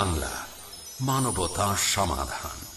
বাংলা মানবতা সমাধান।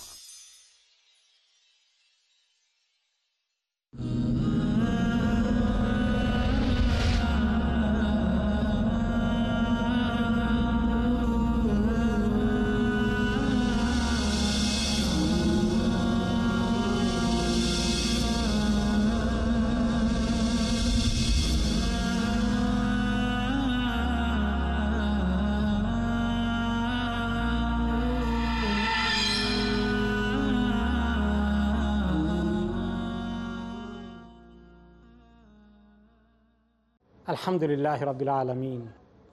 আলহামদুলিল্লাহ রবিল আলমিন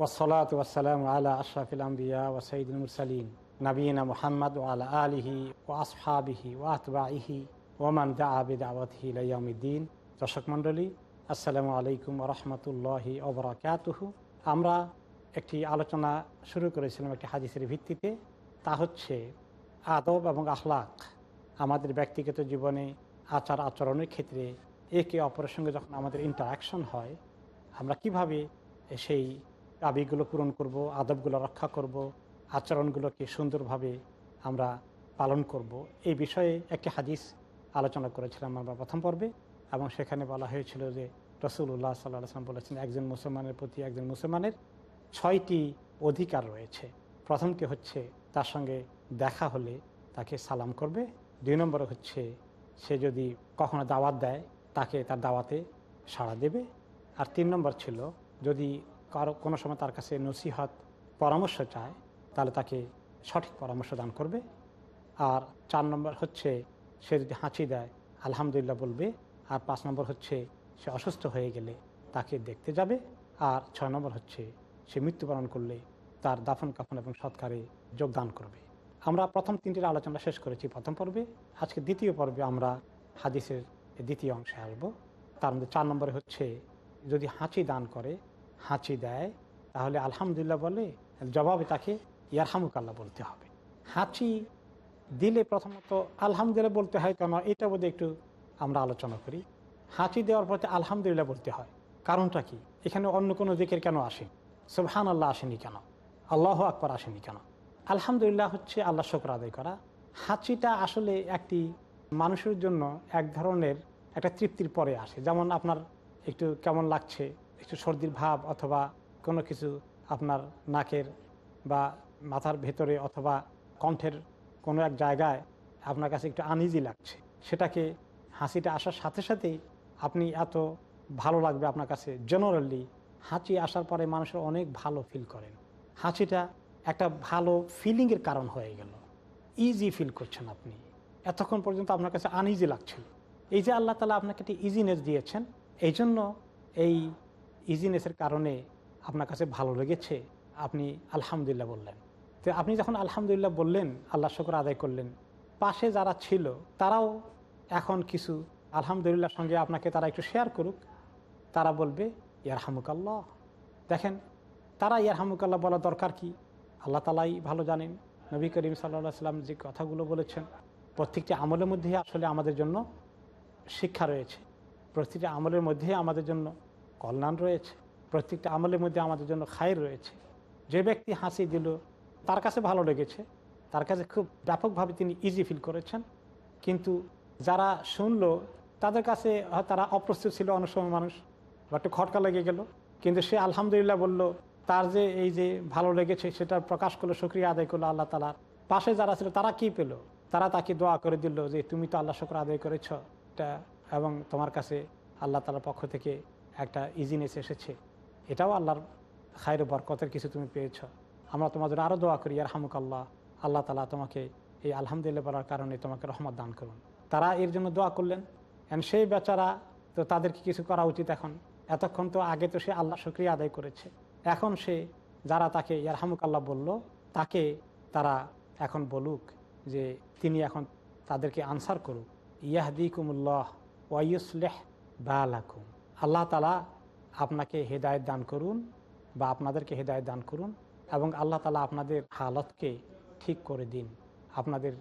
ওসলাত ওসালাম আলা আশরাফিল আম্বিয়া ও সঈদুল মুরসালিন নবীনা মোহাম্মদ আলা আলিহি ও আসফাবিহি ও আতবাহি ওমান দা আবিদ আবতহি লাইয়ামুদ্দিন দর্শক মণ্ডলী, আসসালামু আলাইকুম রহমতুল্লাহি ওবরাকাতুহু আমরা একটি আলোচনা শুরু করেছিলাম একটি হাদিসের ভিত্তিতে, তা হচ্ছে আদব এবং আখলাক আমাদের ব্যক্তিগত জীবনে আচার আচরণের ক্ষেত্রে একে অপরের সঙ্গে যখন আমাদের ইন্টারাকশন হয় আমরা কীভাবে সেই দাবিগুলো পূরণ করব, আদবগুলো রক্ষা করব, আচরণগুলোকে সুন্দরভাবে আমরা পালন করব? এই বিষয়ে একটি হাদিস আলোচনা করেছিলাম আমরা প্রথম পর্বে এবং সেখানে বলা হয়েছিল যে রসুল্লাহ সাল্লাহ আসলাম বলেছেন, একজন মুসলমানের প্রতি একজন মুসলমানের ছয়টি অধিকার রয়েছে। প্রথমটি হচ্ছে তার সঙ্গে দেখা হলে তাকে সালাম করবে। দুই নম্বর হচ্ছে সে যদি কখনো দাওয়াত দেয়, তাকে তার দাওয়াতে সাড়া দেবে। আর তিন নম্বর ছিল, যদি কারও কোনো সময় তার কাছে নসিহত, পরামর্শ চায়, তাহলে তাকে সঠিক পরামর্শ দান করবে। আর চার নম্বর হচ্ছে, সে যদি হাঁচি দেয়, আলহামদুলিল্লাহ বলবে। আর পাঁচ নম্বর হচ্ছে, সে অসুস্থ হয়ে গেলে তাকে দেখতে যাবে। আর ছয় নম্বর হচ্ছে, সে মৃত্যুবরণ করলে তার দাফন, কাফন এবং সৎকারে যোগদান করবে। আমরা প্রথম তিনটির আলোচনা শেষ করেছি প্রথম পর্বে। আজকে দ্বিতীয় পর্বে আমরা হাদিসের দ্বিতীয় অংশে আসব। তার মধ্যে চার নম্বরে হচ্ছে যদি হাঁচি দান করে, হাঁচি দেয়, তাহলে আলহামদুলিল্লাহ বলে, জবাবে তাকে ইয়ারহামুকাল্লাহ বলতে হবে। হাঁচি দিলে প্রথমত আলহামদুলিল্লাহ বলতে হয় কেন এটা বোধহয় একটু আমরা আলোচনা করি। হাঁচি দেওয়ার পরে আলহামদুলিল্লাহ বলতে হয়। কারণটা কি? এখানে অন্য কোনো দিকের কেন আসে? সুবহান আল্লাহ আসেনি কেন? আল্লাহ আকবর আসেনি কেন? আলহামদুলিল্লাহ হচ্ছে আল্লাহ শকর আদায় করা। হাঁচিটা আসলে একটি মানুষের জন্য এক ধরনের একটা তৃপ্তির পরে আসে। যেমন আপনার একটু কেমন লাগছে? একটু সর্দির ভাব অথবা কোনো কিছু আপনার নাকের বা মাথার ভেতরে অথবা কণ্ঠের কোনো এক জায়গায় আপনার কাছে একটু আনইজি লাগছে? সেটাকে হাসিটা আসার সাথে সাথেই আপনি এত ভালো লাগবে আপনার কাছে। জেনারেলি হাঁচি আসার পরে মানুষের অনেক ভালো ফিল করেন। হাঁচিটা একটা ভালো ফিলিংয়ের কারণ হয়ে গেল। ইজি ফিল করছেন আপনি। এতক্ষণ পর্যন্ত আপনার কাছে আনইজি লাগছিল। এই যে আল্লাহ তালা আপনাকে একটি ইজিনেস দিয়েছেন এই জন্য এই ইজিনেসের কারণে আপনার কাছে ভালো লেগেছে, আপনি আলহামদুলিল্লাহ বললেন। তো আপনি যখন আলহামদুলিল্লাহ বললেন, আল্লাহ শকর আদায় করলেন, পাশে যারা ছিল, তারাও এখন কিছু আলহামদুলিল্লাহর সঙ্গে আপনাকে তারা একটু শেয়ার করুক, তারা বলবে, ইয়ারহামুকাল্লাহ। দেখেন, তারা ইয়ারহামুকাল্লাহ বলা দরকার কি? আল্লাহ তালাই ভালো জানেন, নবী করিম সাল্লা সাল্লাম যে কথাগুলো বলেছেন, প্রত্যেকটি আমলের মধ্যেই আসলে আমাদের জন্য শিক্ষা রয়েছে। প্রতিটি আমলের মধ্যে আমাদের জন্য কল্যাণ রয়েছে, প্রত্যেকটা আমলের মধ্যে আমাদের জন্য খায়ের রয়েছে। যে ব্যক্তি হাসি দিল, তার কাছে ভালো লেগেছে, তার কাছে খুব ব্যাপকভাবে তিনি ইজি ফিল করেছেন। কিন্তু যারা শুনলো, তাদের কাছে তারা অপ্রস্তুত ছিল অনেক সময় মানুষ একটু খটকা লেগে গেল। কিন্তু সে আলহামদুলিল্লাহ বলল, তার যে এই যে ভালো লেগেছে, সেটা প্রকাশ করল সুক্রিয়া আদায় করল আল্লাহ তালার পাশে যারা ছিল, তারা কি পেল? তারা তাকে দোয়া করে দিল যে, তুমি তো আল্লাহ শুক্র আদায় করেছ। এটা এবং তোমার কাছে আল্লাহ তালার পক্ষ থেকে একটা ইজিনেস এসেছে। এটাও আল্লাহর খায়ের বরকতের কিছু তুমি পেয়েছ। আমরা তোমাদের আরও দোয়া করি আর হামুক আল্লাহ আল্লাহ তালা তোমাকে এই আলহামদুলিল্লাহ বলার কারণে তোমাকে রহমত দান করুন। তারা এর জন্য দোয়া করলেন। অ্যান্ড সেই বেচারা তো তাদেরকে কিছু করা উচিত এখন। এতক্ষণ তো আগে তো সে আল্লাহ শুক্রিয়া আদায় করেছে। এখন সে যারা তাকে ইয়ারহামুক আল্লাহ বলল, তাকে তারা এখন বলুক যে তিনি এখন তাদেরকে আনসার করুক। ইয়াহদিকুমুল্লাহ। ওয়াইসলেহ বালাকুম। আল্লাহ তালা আপনাকে হেদায়ত দান করুন বা আপনাদেরকে হেদায়ত দান করুন এবং আল্লাহ তালা আপনাদের হালতকে ঠিক করে দিন, আপনাদের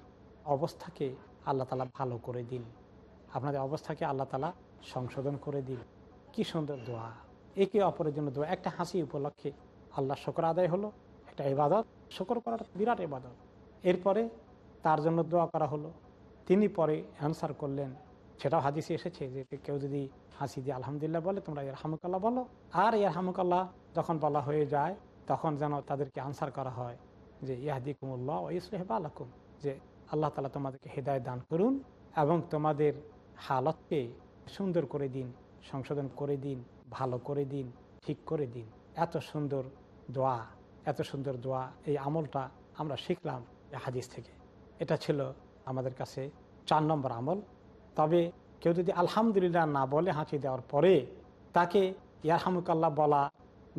অবস্থাকে আল্লাহ তালা ভালো করে দিন, আপনাদের অবস্থাকে আল্লাহ তালা সংশোধন করে দিন। কি সুন্দর দোয়া। একে অপরের জন্য দোয়া। একটা হাসি উপলক্ষে আল্লাহ শকর আদায় হলো, একটা ইবাদত। শকর করাটা বিরাট এবাদত এরপরে তার জন্য দোয়া করা হলো। তিনি পরে অ্যান্সার করলেন সেটাও হাদিসে এসেছে যে কেউ যদি হাসি দিয়ে আলহামদুলিল্লাহ বলে, তোমরা ইয়ার হামুকাল্লাহ বলো। আর ইয়ার হামুকাল্লাহ যখন বলা হয়ে যায়, তখন যেন তাদেরকে আনসার করা হয় যে ইয়াহদি কুমুল্লাহ ও ইসলেহবা আলাকুম যে আল্লাহ তালা তোমাদেরকে হেদায় দান করুন এবং তোমাদের হালতকে সুন্দর করে দিন, সংশোধন করে দিন, ভালো করে দিন, ঠিক করে দিন। এত সুন্দর দোয়া, এত সুন্দর দোয়া, এই আমলটা আমরা শিখলাম হাদিস থেকে। এটা ছিল আমাদের কাছে চার নম্বর আমল। তবে কেউ যদি আলহামদুলিল্লাহ না বলে হাঁচি দেওয়ার পরে তাকে ইয়ারহামুকাল্লাহ বলা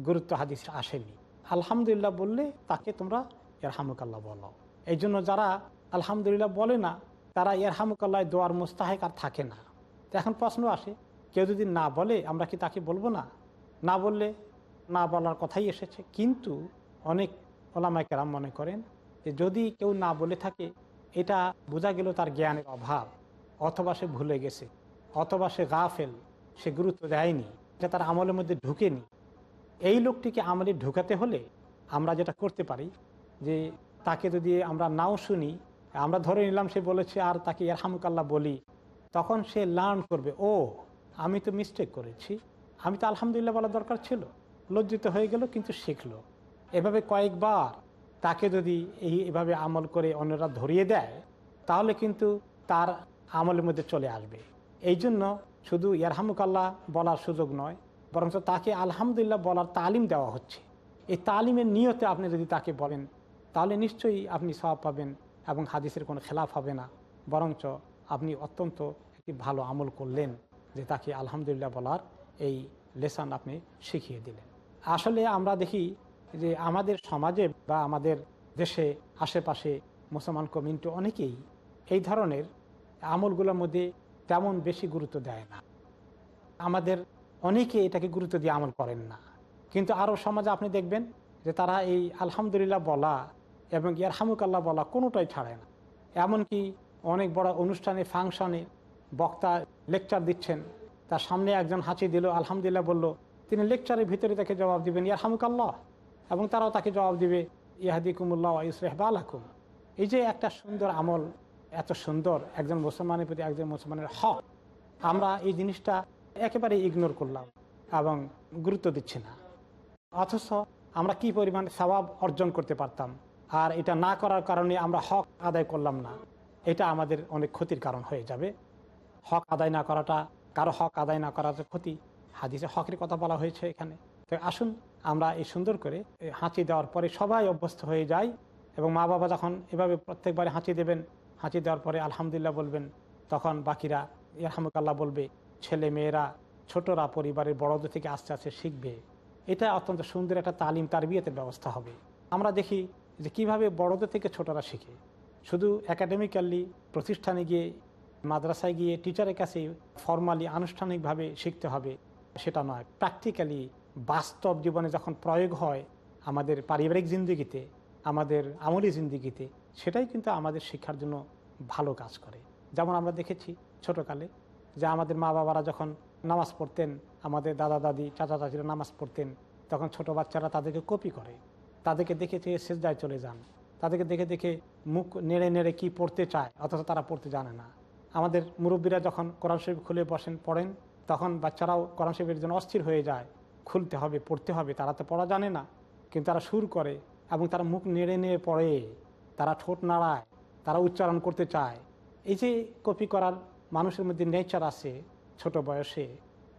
গুরুত্ব হাদিস আসেনি। আলহামদুলিল্লাহ বললে তাকে তোমরা ইয়ারহামুকাল্লাহ বলো। এই জন্য যারা আলহামদুলিল্লাহ বলে না, তারা ইয়ারহামুকাল্লাহ দোয়ার মুস্তাহেক আর থাকে না। এখন প্রশ্ন আসে, কেউ যদি না বলে, আমরা কি তাকে বলব না? না বললে না বলার কথাই এসেছে। কিন্তু অনেক ওলামাইকেরাম মনে করেন যে যদি কেউ না বলে থাকে, এটা বোঝা গেল তার জ্ঞানের অভাব। অথবা সে ভুলে গেছে, অথবা সে গাফেল, সে গুরুত্ব দেয়নি, এটা তার আমলের মধ্যে ঢুকেনি। এই লোকটিকে আমলে ঢুকাতে হলে আমরা যেটা করতে পারি যে তাকে যদি আমরা নাও শুনি, আমরা ধরে নিলাম সে বলেছে, আর তাকে ইয়ারহামুকাল্লাহ বলি। তখন সে লার্ন করবে, ও, আমি তো মিস্টেক করেছি, আমি তো আলহামদুলিল্লাহ বলা দরকার ছিল। লজ্জিত হয়ে গেল, কিন্তু শিখলো। এভাবে কয়েকবার তাকে যদি এই এভাবে আমল করে অন্যরা ধরিয়ে দেয়, তাহলে কিন্তু তার আমলের মধ্যে চলে আসবে। এই জন্য শুধু ইয়ারহামুকাল্লাহ বলার সুযোগ নয়, বরঞ্চ তাকে আলহামদুলিল্লাহ বলার তালিম দেওয়া হচ্ছে। এই তালিমের নিয়তে আপনি যদি তাকে বলেন, তাহলে নিশ্চয়ই আপনি সব পাবেন এবং হাদিসের কোনো খেলাফ হবে না। বরঞ্চ আপনি অত্যন্ত একটি ভালো আমল করলেন যে তাকে আলহামদুলিল্লাহ বলার এই লেসন আপনি শিখিয়ে দিলেন। আসলে আমরা দেখি যে আমাদের সমাজে বা আমাদের দেশে, আশেপাশে মুসলমান কমিউনিটি অনেকেই এই ধরনের আমলগুলোর মধ্যে তেমন বেশি গুরুত্ব দেয় না। আমাদের অনেকে এটাকে গুরুত্ব দিয়ে আমল করেন না। কিন্তু আরও সমাজে আপনি দেখবেন যে তারা এই আলহামদুলিল্লাহ বলা এবং ইয়ার হামুকাল্লাহ বলা কোনোটাই ছাড়ে না। এমনকি অনেক বড় অনুষ্ঠানে, ফাংশনে বক্তা লেকচার দিচ্ছেন। তার সামনে একজন হাঁচি দিল, আলহামদুলিল্লাহ বলল, তিনি লেকচারের ভিতরে তাকে জবাব দিবেন ইয়ার হামুকাল্লাহ এবং তারাও তাকে জবাব দিবে ইয়াহাদি কুমুল্লাহ ইসরেহবা আলাকুম এই যে একটা সুন্দর আমল এত সুন্দর একজন মুসলমানের প্রতি একজন মুসলমানের হক, আমরা এই জিনিসটা একেবারে ইগনোর করলাম এবং গুরুত্ব দিচ্ছি না। অথচ আমরা কি পরিমাণ স্বভাব অর্জন করতে পারতাম, আর এটা না করার কারণে আমরা হক আদায় করলাম না, এটা আমাদের অনেক ক্ষতির কারণ হয়ে যাবে। হক আদায় না করাটা, কারও হক আদায় না করাটা ক্ষতি, হাদিসে হকের কথা বলা হয়েছে এখানে। তো আসুন আমরা এই সুন্দর করে হাঁচি দেওয়ার পরে সবাই অভ্যস্ত হয়ে যায় এবং মা বাবা যখন এভাবে প্রত্যেকবারে হাঁচি দেবেন হাঁচি দেওয়ার পরে আলহামদুলিল্লাহ বলবেন, তখন বাকিরা ইয়ারহামুকাল্লাহ বলবে, ছেলে মেয়েরা, ছোটরা, পরিবারের বড়দের থেকে আস্তে আস্তে শিখবে। এটা অত্যন্ত সুন্দর একটা তালিম তার বিয়েতে ব্যবস্থা হবে। আমরা দেখি যে কীভাবে বড়দের থেকে ছোটরা শিখে। শুধু একাডেমিক্যালি প্রতিষ্ঠানে গিয়ে, মাদ্রাসায় গিয়ে টিচারের কাছে ফর্মালি আনুষ্ঠানিকভাবে শিখতে হবে, সেটা নয়। প্র্যাকটিক্যালি বাস্তব জীবনে যখন প্রয়োগ হয় আমাদের পারিবারিক জিন্দিগিতে, আমাদের আমলি জিন্দিগিতে সেটাই কিন্তু আমাদের শিক্ষার জন্য ভালো কাজ করে। যেমন আমরা দেখেছি ছোটোকালে যে আমাদের মা বাবারা যখন নামাজ পড়তেন, আমাদের দাদা, দাদি, চাচা, চাচিরা নামাজ পড়তেন, তখন ছোট বাচ্চারা তাদেরকে কপি করে, তাদেরকে দেখে চেয়ে সেজদায় চলে যান, তাদেরকে দেখে দেখে মুখ নেড়ে নেড়ে কি পড়তে চায়, অথচ তারা পড়তে জানে না। আমাদের মুরব্বীরা যখন কোরআন শরীফ খুলে বসেন, পড়েন, তখন বাচ্চারাও কোরআন শরীফের জন্য অস্থির হয়ে যায়। খুলতে হবে, পড়তে হবে, তারা তো পড়া জানে না, কিন্তু তারা সুর করে এবং তারা মুখ নেড়ে নেড়ে পড়ে। তারা ঠোঁট নাড়ায়, তারা উচ্চারণ করতে চায়। এই যে কপি করার মানুষের মধ্যে নেচার আছে ছোট বয়সে,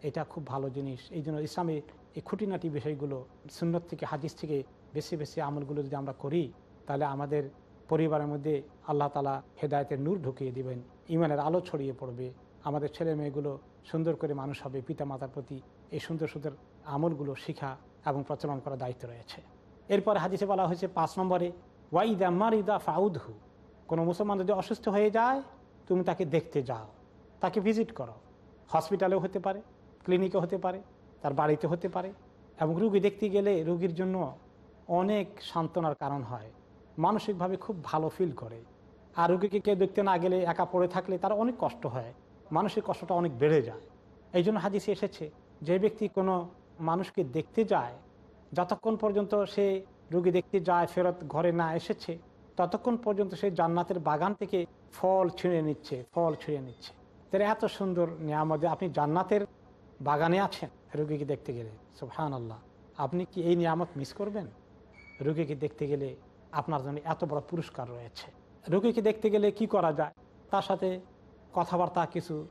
এটা খুব ভালো জিনিস। এই জন্য ইসলামের এই খুঁটিনাটি বিষয়গুলো, সুন্নত থেকে, হাদিস থেকে বেশি বেশি আমলগুলো যদি আমরা করি, তাহলে আমাদের পরিবারের মধ্যে আল্লাহ তালা হেদায়তের নূর ঢুকিয়ে দিবেন। ইমানের আলো ছড়িয়ে পড়বে। আমাদের ছেলে মেয়েগুলো সুন্দর করে মানুষ হবে পিতা মাতার প্রতি এই সুন্দর সুন্দর আমলগুলো শিখা এবং প্রচলন করার দায়িত্ব রয়েছে। এরপর হাদিসে বলা হয়েছে পাঁচ নম্বরে ওয়াইদা মারিদা ফাউদহু। কোনো মুসলমান যদি অসুস্থ হয়ে যায়, তুমি তাকে দেখতে যাও। তাকে ভিজিট করো। হসপিটালেও হতে পারে ক্লিনিকে হতে পারে, তার বাড়িতে হতে পারে। এবং রুগী দেখতে গেলে রুগীর জন্য অনেক সান্ত্বনার কারণ হয়। মানসিকভাবে খুব ভালো ফিল করে। আর রুগীকে কেউ দেখতে না গেলে একা পড়ে থাকলে তার অনেক কষ্ট হয়। মানসিক কষ্টটা অনেক বেড়ে যায়। এই জন্য হাদিসে এসেছে, যে ব্যক্তি কোনো মানুষকে দেখতে যায়, যতক্ষণ পর্যন্ত সে রুগী দেখতে যায়, ফেরত ঘরে না এসেছে, ততক্ষণ পর্যন্ত সেই জান্নাতের বাগান থেকে ফল ছিঁড়ে নিচ্ছে, ফল ছিঁড়ে নিচ্ছে। তাহলে এত সুন্দর নিয়ামত আপনি জান্নাতের বাগানে আছেন রুগীকে দেখতে গেলে। সুহান আল্লাহ আপনি কি এই নিয়ামত মিস করবেন? রুগীকে দেখতে গেলে আপনার জন্য এত বড় পুরস্কার রয়েছে। রুগীকে দেখতে গেলে কি করা যায়? তার সাথে কথাবার্তা কিছু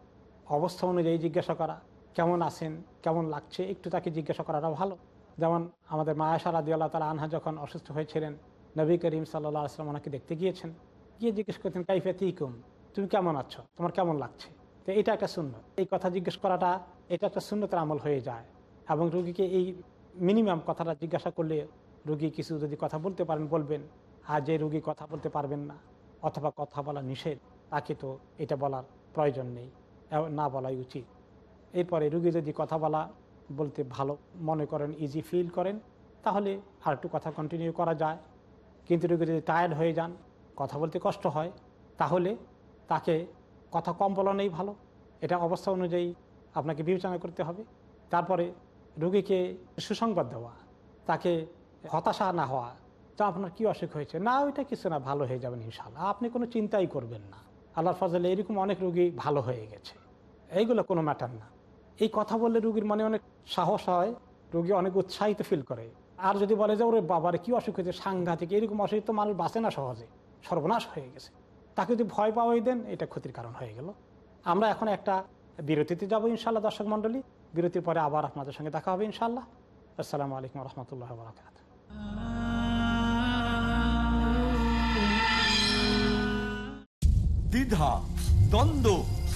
অবস্থা অনুযায়ী জিজ্ঞাসা করা। কেমন আছেন? কেমন লাগছে? একটু তাকে জিজ্ঞাসা করাটা ভালো। যেমন আমাদের মায়াশা রাদি আল্লাহ তালা আনহা যখন অসুস্থ হয়েছিলেন, নবী করিম সাল্লাহ আসলাম ওনাকে দেখতে গিয়েছেন। গিয়ে জিজ্ঞেস করতেন, কাইফে তিকুম তুমি কেমন আছো? তোমার কেমন লাগছে? তো এটা একটা শূন্য এই কথা জিজ্ঞেস করাটা, এটা একটা শূন্যতার আমল হয়ে যায়। এবং রুগীকে এই মিনিমাম কথাটা জিজ্ঞাসা করলে রুগী কিছু যদি কথা বলতে পারেন, বলবেন, আর যে রুগী কথা বলতে পারবেন না, অথবা কথা বলা নিষেধ, তাকে তো এটা বলার প্রয়োজন নেই না বলাই উচিত। এরপরে রুগী যদি কথা বলা বলতে ভালো মনে করেন ইজি ফিল করেন, তাহলে আর একটু কথা কন্টিনিউ করা যায়। কিন্তু রুগী যদি টায়ার্ড হয়ে যান, কথা বলতে কষ্ট হয়, তাহলে তাকে কথা কম বলানোই ভালো। এটা অবস্থা অনুযায়ী আপনাকে বিবেচনা করতে হবে। তারপরে রুগীকে সুসংবাদ দেওয়া, তাকে হতাশা না হওয়া, তা আপনার কি অসুখ হয়েছে? না, ওইটা কিছু না, ভালো হয়ে যাবেন ইনশাল্লাহ আপনি কোনো চিন্তাই করবেন না। আল্লাহর ফজলে এরকম অনেক রুগী ভালো হয়ে গেছে। এইগুলো কোনো ম্যাটার না। এই কথা বললে রুগীর মনে অনেক সাহস হয়, রুগী অনেক উৎসাহিত ফিল করে। আর যদি বলে যে, ওরে বাবার, কি অসুখ হয়েছে? সাংঘাতিক এরকম অসুখ তো মানুষ বাঁচে না সহজে, সর্বনাশ হয়ে গেছে। তাকে যদি ভয় পাওয়াই দেন, এটা ক্ষতির কারণ হয়ে গেল। আমরা এখন একটা বিরতিতে যাব ইনশাল্লাহ দর্শক মন্ডলী বিরতির পরে আবার আপনাদের সঙ্গে দেখা হবে ইনশাল্লাহ আসসালামু আলাইকুম রহমতুল্লাহ বরাকাত দ্বিধা, দ্বন্দ্ব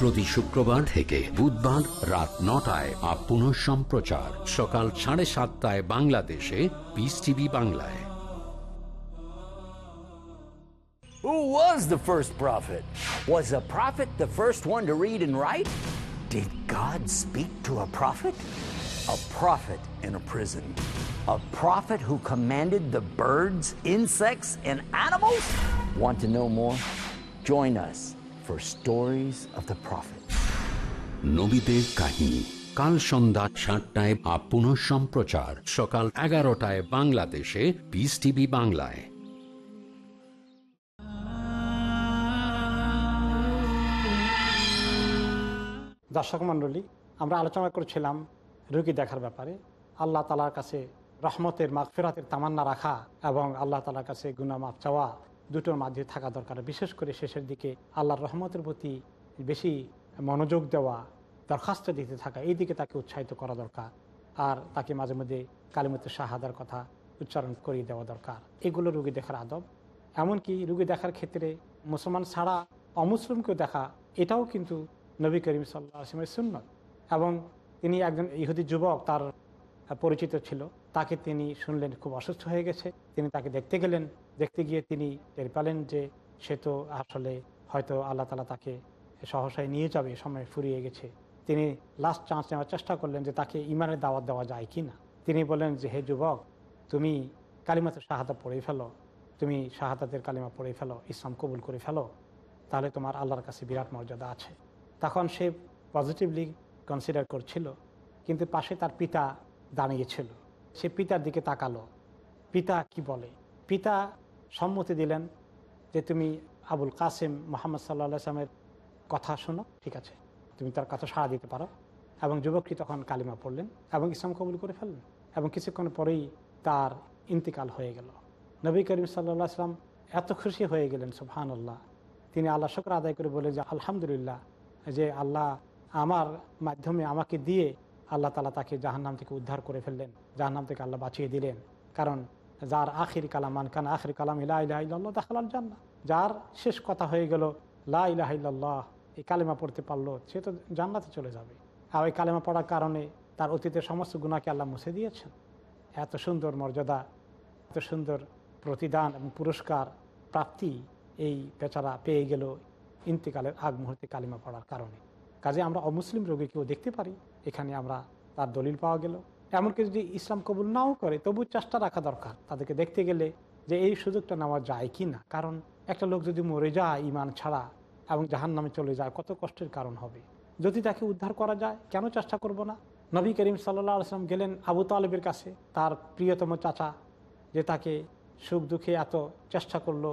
প্রতি শুক্রবার থেকে বুধবার রাত নটায় আর পুনঃ সম্প্রচার সকাল সাড়ে সাতটায় বাংলাদেশে পিস টিভি বাংলায় Who was the first prophet? Was a prophet the first one to read and write? Did God speak to a prophet? A prophet in a prison. A prophet who commanded the birds, insects, and animals? Want to know more? Join us for Stories of the Prophet. নবীদের কাহিনী। কাল সন্ধ্যা সাতটায় আর পুনঃ সম্প্রচার। সকাল এগারোটায় বাংলাদেশে। Peace TV বাংলায়। দর্শক মণ্ডলী আমরা আলোচনা করেছিলাম রুগী দেখার ব্যাপারে। আল্লাহ তালার কাছে রহমতের মাগফিরাতের তামান্না রাখা এবং আল্লাহ তালার কাছে গুনা মাপ চাওয়া। দুটোর মাঝে থাকা দরকার। বিশেষ করে শেষের দিকে আল্লাহর রহমতের প্রতি বেশি মনোযোগ দেওয়া, দরখাস্ত দিতে থাকা, এই দিকে তাকে উৎসাহিত করা দরকার। আর তাকে মাঝে মধ্যে কালিমতে শাহাদার কথা উচ্চারণ করিয়ে দেওয়া দরকার। এগুলো রুগী দেখার আদব। এমনকি রুগী দেখার ক্ষেত্রে মুসলমান ছাড়া অমুসলিমকেও দেখা, এটাও কিন্তু নবী করিম আসলামের সুন্নত। এবং তিনি একজন ইহুদি যুবক, তার পরিচিত ছিল। তাকে তিনি শুনলেন, খুব অসুস্থ হয়ে গেছে। তিনি তাকে দেখতে গেলেন। দেখতে গিয়ে তিনি টের পেলেন যে সে তো আসলে হয়তো আল্লাহ তালা তাকে সহসায় নিয়ে যাবে, সময় ফুরিয়ে গেছে। তিনি লাস্ট চান্স নেওয়ার চেষ্টা করলেন যে তাকে ইমানের দাওয়াত দেওয়া যায় কি না। তিনি বললেন যে, হে যুবক, তুমি কালিমাতে শাহাদা পড়ে ফেলো। তুমি শাহাদাতের কালিমা পড়ে ফেলো, ইসলাম কবুল করে ফেলো। তাহলে তোমার আল্লাহর কাছে বিরাট মর্যাদা আছে। তখন সে পজিটিভলি কনসিডার করছিল। কিন্তু পাশে তার পিতা দাঁড়িয়েছিল। সে পিতার দিকে তাকালো। পিতা কি বলে? পিতা সম্মতি দিলেন যে তুমি আবুল কাসেম মোহাম্মদ সাল্লা আসলামের কথা শোনো, ঠিক আছে? তুমি তার কথা সাড়া দিতে পারো। এবং যুবকটি তখন কালিমা পড়লেন এবং ইসলাম কবুল করে ফেললেন। এবং কিছুক্ষণ পরেই তার ইন্তিকাল হয়ে গেল। নবী করিম সাল্লা আসলাম এত খুশি হয়ে গেলেন সুবহান আল্লাহ তিনি আল্লাহ শকর আদায় করে বলে যে, আলহামদুলিল্লাহ যে আল্লাহ আমার মাধ্যমে আমাকে দিয়ে আল্লাহ তালা তাকে জাহান্নাম থেকে উদ্ধার করে ফেললেন, জাহান্নাম থেকে আল্লাহ বাঁচিয়ে দিলেন। কারণ যার আখির কালাম মানকান আখির কালাম ইলাহ দেখালাল জান্না যার শেষ কথা হয়ে গেল, লা এই কালেমা পড়তে পারল, সে তো জান্নাতে চলে যাবে। আর ওই কালেমা পড়ার কারণে তার অতীতের সমস্ত গুণাকে আল্লাহ মুছে দিয়েছেন। এত সুন্দর মর্যাদা, এত সুন্দর প্রতিদান এবং পুরস্কার, প্রাপ্তি এই বেচারা পেয়ে গেল ইন্তেকালের আগ মুহূর্তে কালিমা পড়ার কারণে। কাজে আমরা অমুসলিম রোগীকেও দেখতে পারি, এখানে আমরা তার দলিল পাওয়া গেল। এমনকি যদি ইসলাম কবুল নাও করে তবু চেষ্টা রাখা দরকার তাদেরকে দেখতে গেলে যে এই সুযোগটা নেওয়া যায় কি না। কারণ একটা লোক যদি মরে যায় ইমান ছাড়া এবং জাহান নামে চলে যায়, কত কষ্টের কারণ হবে। যদি তাকে উদ্ধার করা যায়, কেন চেষ্টা করব না? নবী করিম সাল্লাহ আসলাম গেলেন আবু তালেবের কাছে, তার প্রিয়তম চাচা, যে তাকে সুখ দুঃখে এত চেষ্টা করল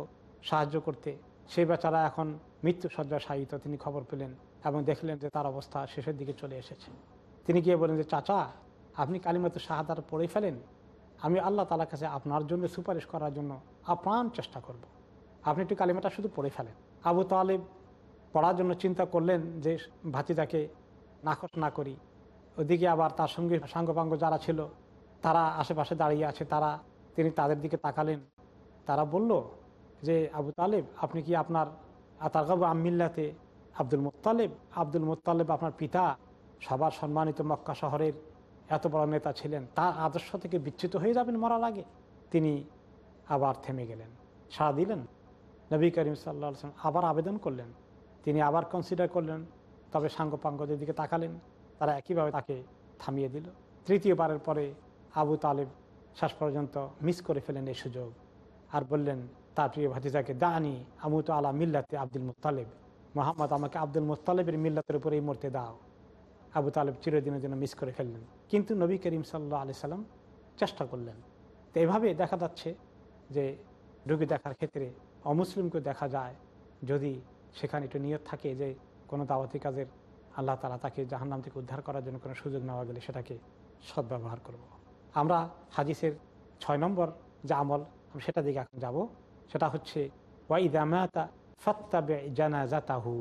সাহায্য করতে। সেই বেচারা এখন মৃত্যু সাহিত তিনি খবর পেলেন। এবং দেখলেন যে তার অবস্থা শেষের দিকে চলে এসেছে। তিনি গিয়ে বলেন যে, চাচা, আপনি কালিমাত শাহাদার পড়ে ফেলেন। আমি আল্লাহ তালার কাছে আপনার জন্য সুপারিশ করার জন্য আপ্রাণ চেষ্টা করব। আপনি একটু কালিমাটা শুধু পড়ে ফেলেন। আবু তালেব পড়ার জন্য চিন্তা করলেন যে, ভাতিজাকে নাকচ না করি। ওদিকে আবার তার সঙ্গে সাঙ্গপাঙ্গ যারা ছিল, তারা আশেপাশে দাঁড়িয়ে আছে, তারা, তিনি তাদের দিকে তাকালেন। তারা বলল যে, আবু তালেব, আপনি কি আপনার আতারগাবু আমিল্লাতে আব্দুল মুত্তালেব। আব্দুল মুত্তালেব আপনার পিতা, সবার সম্মানিত মক্কা শহরের এত বড় নেতা ছিলেন। তার আদর্শ থেকে বিচ্যুত হয়ে যাবেন মরার আগে। তিনি আবার থেমে গেলেন। সাড়া দিলেন। নবী করিম সাল্লা সাল্লাম আবার আবেদন করলেন। তিনি আবার কনসিডার করলেন। তবে সাঙ্গপাঙ্গদের দিকে তাকালেন। তারা একইভাবে তাকে থামিয়ে দিল। তৃতীয়বারের পরে আবু তালেব শেষ পর্যন্ত মিস করে ফেলেন এই সুযোগ। আর বললেন, তার প্রিয় ভাতিজাকে দানি আমু তো আলা মিল্লাতে আব্দুল মুতালেব মোহাম্মদ আমাকে আব্দুল মুতালেবের মিল্লাতের উপরে এই মরতে দাও। আবু তালেব চিরদিনের জন্য মিস করে ফেললেন। কিন্তু নবী করিম সাল্লাহ আলি সাল্লাম চেষ্টা করলেন। তো এভাবে দেখা যাচ্ছে যে রুগী দেখার ক্ষেত্রে অমুসলিমকে দেখা যায় যদি সেখানে একটু নিয়ত থাকে যে কোনো দাওয়াতি কাজের আল্লাহ তালা তাকে জাহান্নাম থেকে উদ্ধার করার জন্য কোনো সুযোগ নেওয়া গেলে সেটাকে সদ্ব্যবহার করব। আমরা হাদিসের ছয় নম্বর যে আমল, আমি সেটা দিকে এখন যাব। সেটা হচ্ছে ওয়াইদামাতা ফত্তাবে জানাজা তাহু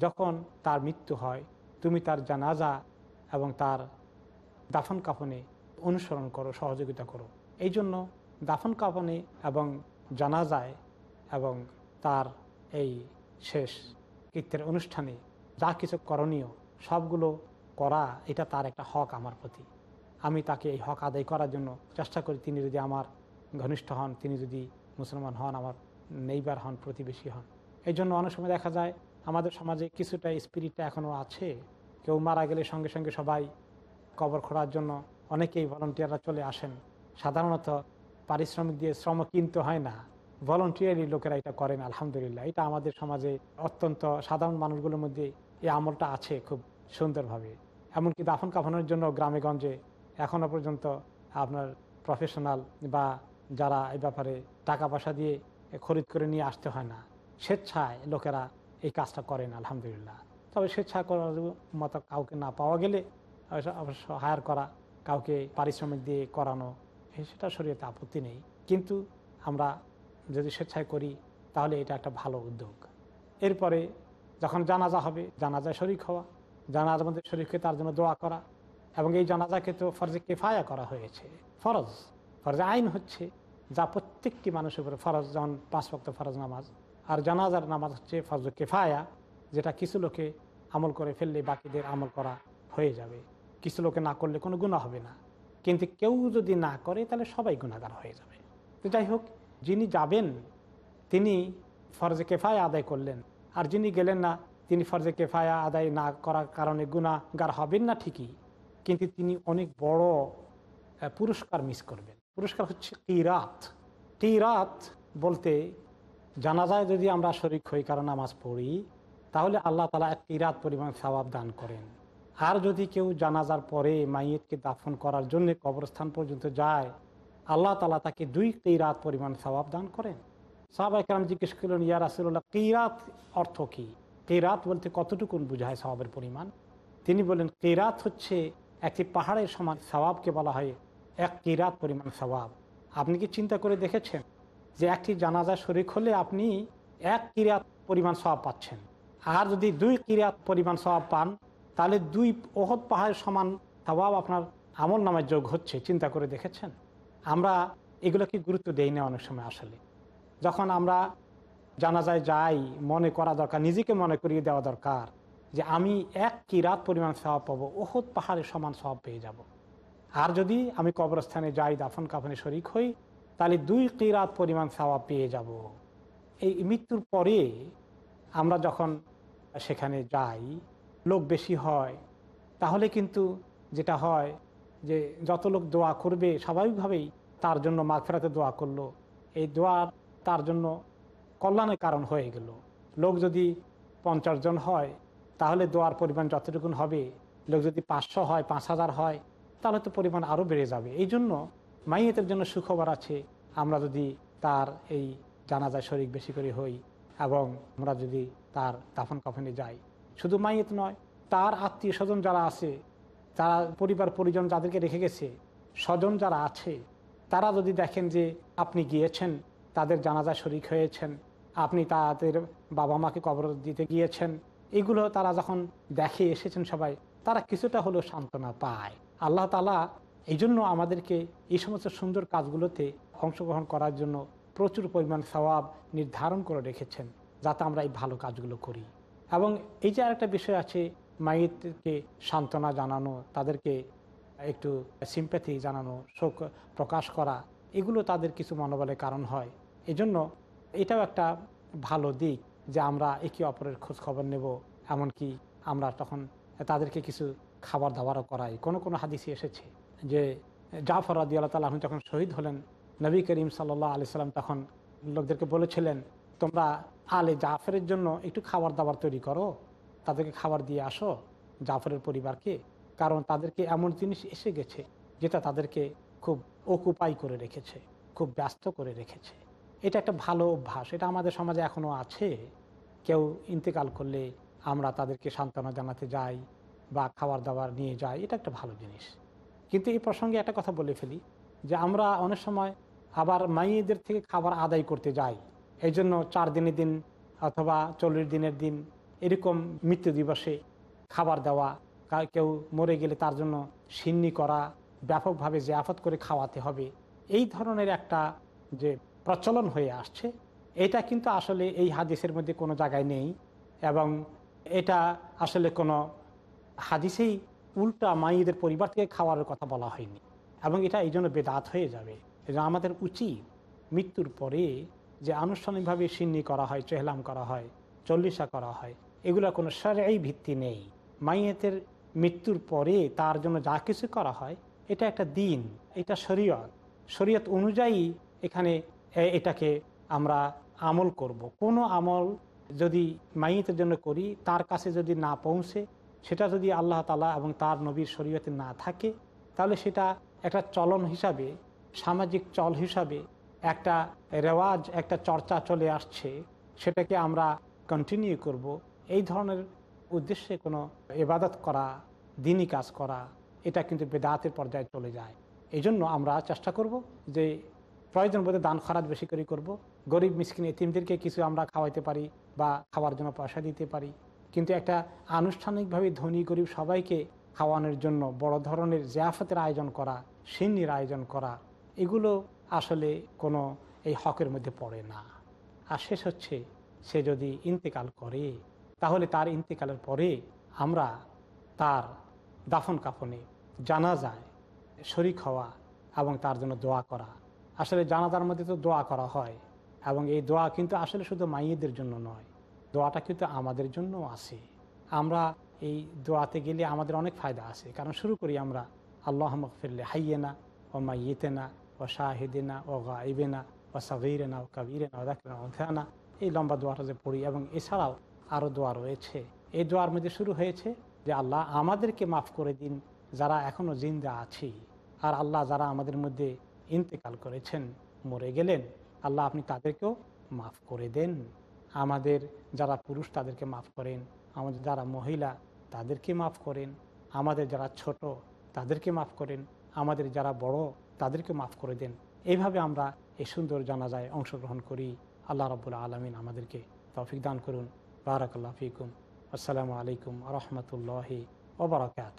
যখন তার মৃত্যু হয়, তুমি তার জানাজা এবং তার দাফন কাফনে অনুসরণ করো, সহযোগিতা করো। এই জন্য দাফন কাফনে এবং জানাজায় এবং তার এই শেষ কৃত্যের অনুষ্ঠানে যা কিছু করণীয়, সবগুলো করা, এটা তার একটা হক আমার প্রতি। আমি তাকে এই হক আদায় করার জন্য চেষ্টা করি। তিনি যদি আমার ঘনিষ্ঠ হন, তিনি যদি মুসলমান হন, আমার নেইবার হন, প্রতিবেশী হন। এই জন্য অনেক সময় দেখা যায়, আমাদের সমাজে কিছুটা স্পিরিটটা এখনও আছে। কেউ মারা গেলে সঙ্গে সঙ্গে সবাই কবর খোঁড়ার জন্য অনেকেই ভলেন্টিয়াররা চলে আসেন। সাধারণত পারিশ্রমিক দিয়ে শ্রম কিনতে হয় না। ভলেন্টিয়ারই লোকেরা এটা করেন, আলহামদুলিল্লাহ। এটা আমাদের সমাজে অত্যন্ত সাধারণ মানুষগুলোর মধ্যে এই আমলটা আছে খুব সুন্দরভাবে। এমনকি দাফন কাফনের জন্য গ্রামে গঞ্জে এখনও পর্যন্ত আপনার প্রফেশনাল বা যারা এই ব্যাপারে টাকা পয়সা দিয়ে খরিদ করে নিয়ে আসতে হয় না। স্বেচ্ছায় লোকেরা এই কাজটা করেন, আলহামদুলিল্লাহ। তবে স্বেচ্ছা করার মতো কাউকে না পাওয়া গেলে অবশ্য হায়ার করা, কাউকে পারিশ্রমিক দিয়ে করানো সেটা শরীয়তে আপত্তি নেই। কিন্তু আমরা যদি স্বেচ্ছায় করি, তাহলে এটা একটা ভালো উদ্যোগ। এরপরে যখন জানাজা হবে, জানাজায় শরিক হওয়া, জানাজার মধ্যে শরিককে তার জন্য দোয়া করা এবং এই জানাজাকে তো ফরজে কেফায়া করা হয়েছে। ফরজ, ফরজে আইন হচ্ছে। যা প্রত্যেকটি মানুষের উপরে ফরজ, যেমন পাঁচ ভক্ত ফরজ নামাজ। আর জানাজার নামাজ হচ্ছে ফরজ কেফায়া, যেটা কিছু লোকে আমল করে ফেললে বাকিদের আমল করা হয়ে যাবে। কিছু লোকে না করলে কোনো গুণা হবে না। কিন্তু কেউ যদি না করে, তাহলে সবাই গুণাগার হয়ে যাবে। তো যাই হোক, যিনি যাবেন, তিনি ফরজে কেফায়া আদায় করলেন। আর যিনি গেলেন না, তিনি ফরজে কেফায়া আদায় না করার কারণে গুণাগার হবেন না ঠিকই। কিন্তু তিনি অনেক বড় পুরস্কার মিস করবেন। পুরস্কার হচ্ছে কিরাত। কিরাত বলতে জানাজায় যদি আমরা শরিক হই কারণ নামাজ পড়ি, তাহলে আল্লাহ তালা এক কিরাত পরিমাণ সবাব দান করেন। আর যদি কেউ জানাজার পরে মাইয়েতকে দাফন করার জন্য কবরস্থান পর্যন্ত যায়, আল্লাহ তালা তাকে দুই কিরাত পরিমাণ সবাব দান করেন। সাহাবাইকার জিজ্ঞেস করলেন, ইয়া রাসুল্লাহ কিরাত অর্থ কী? কেরাত বলতে কতটুকুন বোঝায় সবাবের পরিমাণ? তিনি বলেন কেরাত হচ্ছে একটি পাহাড়ের সমান সবাবকে বলা হয় এক কিরাত পরিমাণ স্বভাব আপনি কি চিন্তা করে দেখেছেন যে একটি জানাজা শরিক হলে আপনি এক কিরাত পরিমাণ স্বভাব পাচ্ছেন? আর যদি দুই কিরাত পরিমাণ সবাব পান, তাহলে দুই ওহদ পাহাড়ের সমান স্বভাব আপনার আমল নামের যোগ হচ্ছে। চিন্তা করে দেখেছেন? আমরা এগুলোকে গুরুত্ব দেই না অনেক সময় আসলে। যখন আমরা জানাজায় যাই, মনে করা দরকার, নিজেকে মনে করিয়ে দেওয়া দরকার যে আমি এক কিরাত পরিমাণ স্বভাব পাবো, ওহদ পাহাড়ের সমান স্বভাব পেয়ে যাব। আর যদি আমি কবরস্থানে যাই, দাফন কাফনে শরিক হই, তাহলে দুই কিরাত পরিমাণ স্বভাব পেয়ে যাব। এই মৃত্যুর পরে আমরা যখন সেখানে যাই, লোক বেশি হয়, তাহলে কিন্তু যেটা হয় যে যত লোক দোয়া করবে, স্বাভাবিকভাবেই তার জন্য মাগফেরাতে দোয়া করল এই দোয়ার তার জন্য কল্যাণের কারণ হয়ে গেল লোক যদি পঞ্চাশ জন হয়, তাহলে দোয়ার পরিমাণ যতটুকুন হবে, লোক যদি পাঁচশো হয়, পাঁচ হাজার হয় তাহলে তো পরিমাণ আরও বেড়ে যাবে। এই জন্য মাইয়েতের জন্য সুখবর আছে, আমরা যদি তার এই জানাজায় শরিক বেশি করে হই এবং আমরা যদি তার দাফন কাফনে যাই। শুধু মাইয়েত নয়, তার আত্মীয় স্বজন যারা আছে, তারা পরিবার পরিজন যাদেরকে রেখে গেছে, স্বজন যারা আছে, তারা যদি দেখেন যে আপনি গিয়েছেন, তাদের জানাজা শরিক হয়েছেন, আপনি তাদের বাবা মাকে কবর দিতে গিয়েছেন, এগুলো তারা যখন দেখে এসেছেন সবাই, তারা কিছুটা হলেও সান্ত্বনা পায়। আল্লাহ তালা এই জন্য আমাদেরকে এই সমস্ত সুন্দর কাজগুলোতে অংশগ্রহণ করার জন্য প্রচুর পরিমাণ সওয়াব নির্ধারণ করে রেখেছেন, যাতে আমরা এই ভালো কাজগুলো করি। এবং এই যে আরেকটা বিষয় আছে মাইতকে সান্ত্বনা জানানো, তাদেরকে একটু সিম্প্যাথি জানানো, শোক প্রকাশ করা, এগুলো তাদের কিছু মনোবলের কারণ হয়। এজন্য এটাও একটা ভালো দিক যে আমরা একে অপরের খোঁজ খবর নেব, এমনকি আমরা তখন তাদেরকে কিছু খাবার দাবারও করাই কোনো কোনো হাদিসে এসেছে যে জাফর রাদি আল্লাহ তালাহ যখন শহীদ হলেন, নবী করিম সাল্লাহ আলি সাল্লাম তখন লোকদেরকে বলেছিলেন, তোমরা আলে জাফরের জন্য একটু খাবার দাবার তৈরি করো, তাদেরকে খাবার দিয়ে আসো জাফরের পরিবারকে, কারণ তাদেরকে এমন জিনিস এসে গেছে যেটা তাদেরকে খুব অকুপাই করে রেখেছে, খুব ব্যস্ত করে রেখেছে। এটা একটা ভালো অভ্যাস, এটা আমাদের সমাজে এখনও আছে। কেউ ইন্তেকাল করলে আমরা তাদেরকে সান্ত্বনা জানাতে যাই বা খাবার দাবার নিয়ে যায়, এটা একটা ভালো জিনিস। কিন্তু এই প্রসঙ্গে একটা কথা বলে ফেলি, যে আমরা অনেক সময় আবার মাইয়েদের থেকে খাবার আদায় করতে যাই। এই জন্য চার দিনের দিন অথবা চল্লিশ দিনের দিন এরকম মৃত্যু দিবসে খাবার দেওয়া কেউ মরে গেলে তার জন্য সিন্নি করা, ব্যাপকভাবে জিয়াফত করে খাওয়াতে হবে, এই ধরনের একটা যে প্রচলন হয়ে আসছে, এটা কিন্তু আসলে এই হাদিসের মধ্যে কোনো জায়গায় নেই এবং এটা আসলে কোনো হাদিসেই উল্টা মাইদের পরিবার থেকে খাওয়ার কথা বলা হয়নি। এবং এটা এই জন্য বেদাত হয়ে যাবে। আমাদের উচিত মৃত্যুর পরে যে আনুষ্ঠানিকভাবে সিন্নি করা হয়, চেহলাম করা হয়, চল্লিশা করা হয়, এগুলো কোনো সারাই ভিত্তি নেই। মাইয়েতের মৃত্যুর পরে তার জন্য যা কিছু করা হয়, এটা একটা দিন, এটা শরীয়ত। শরীয়ত অনুযায়ী এখানে এটাকে আমরা আমল করব। কোনো আমল যদি মাইয়েতের জন্য করি, তার কাছে যদি না পৌঁছে সেটা যদি আল্লাহ তালা এবং তার নবীর শরীয়তে না থাকে, তাহলে সেটা একটা চলন হিসাবে, সামাজিক চল হিসাবে একটা রেওয়াজ, একটা চর্চা চলে আসছে। সেটাকে আমরা কন্টিনিউ করব। এই ধরনের উদ্দেশ্যে কোনো এবাদত করা, দিনই কাজ করা, এটা কিন্তু বেদাতের পর্যায়ে চলে যায়। এই জন্য আমরা চেষ্টা করব যে প্রয়োজন বোধে দান খরাজ বেশি করে করব। গরিব, মিসকিন, এতিমদেরকে কিছু আমরা খাওয়াইতে পারি বা খাওয়ার জন্য পয়সা দিতে পারি। কিন্তু একটা আনুষ্ঠানিকভাবে ধনী গরিব সবাইকে খাওয়ানোর জন্য বড় ধরনের জিয়াফতের আয়োজন করা, সিন্নির আয়োজন করা, এগুলো আসলে কোনো এই হকের মধ্যে পড়ে না। আর শেষ হচ্ছে, সে যদি ইন্তেকাল করে, তাহলে তার ইন্তেকালের পরে আমরা তার দাফন কাফনে জানা যায় শরিক হওয়া এবং তার জন্য দোয়া করা। আসলে জানাজার মধ্যে তো দোয়া করা হয় এবং এই দোয়া কিন্তু আসলে শুধু মাইয়েদের জন্য নয় দোয়াটা কিন্তু আমাদের জন্য আছে। আমরা এই দোয়াতে গেলে আমাদের অনেক ফায়দা আছে। কারণ শুরু করি আমরা আল্লাহ মকফিল্লে হাইয়েনা ও মা মাইয়েতেনা ও শাহিদেনা ও গাইবেনা ও সাগিরেনা ও কাবিরেনা ও দাকিনা ও ধ্যানা এই লম্বা দোয়াটা যে পড়ি এবং এছাড়াও আরও দোয়া রয়েছে। এই দোয়ার মধ্যে শুরু হয়েছে যে, আল্লাহ আমাদেরকে মাফ করে দিন যারা এখনও জিন্দা আছি। আর আল্লাহ যারা আমাদের মধ্যে ইন্তেকাল করেছেন, মরে গেলেন, আল্লাহ আপনি তাদেরকেও মাফ করে দেন। আমাদের যারা পুরুষ তাদেরকে মাফ করেন। আমাদের যারা মহিলা তাদেরকে মাফ করেন। আমাদের যারা ছোট তাদেরকে মাফ করেন। আমাদের যারা বড় তাদেরকে মাফ করে দেন। এইভাবে আমরা এই সুন্দর জানাজায় অংশগ্রহণ করি। আল্লাহ রবুল্লা আলমিন আমাদেরকে তৌফিক দান করুন। বারাকাল্লাহ ফিকুম। আসসালামু আলাইকুম রহমতুল্লাহি ওবরাকাত